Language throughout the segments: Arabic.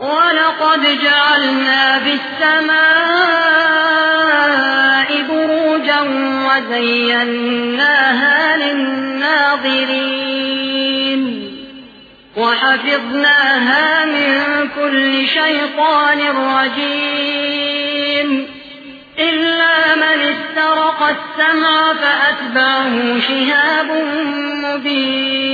ولقد جعلنا بالسماء بروجا وزيناها للناظرين وحفظناها من كل شيطان رجيم إلا من استرق السمع فأتبعه شهاب مبين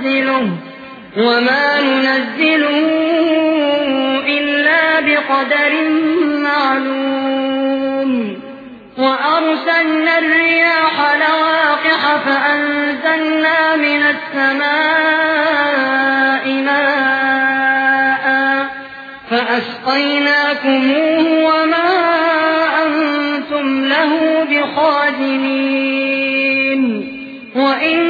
ننزله وما ننزله إلا بقدر معلوم. وأرسلنا الرياح لواقح فأنزلنا من السماء ماء فأسقيناكموه وما أنتم له بخادمين وإنا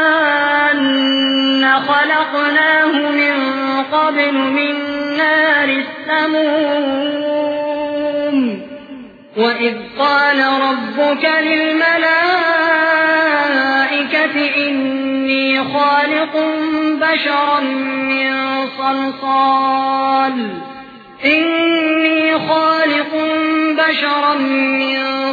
والجان خلقناه من قبل من نار السموم وإذ قال ربك للملائكة إني خالق بشرا من صلصال إني خالق بشرا من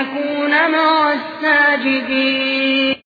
يكون مع الساجدين.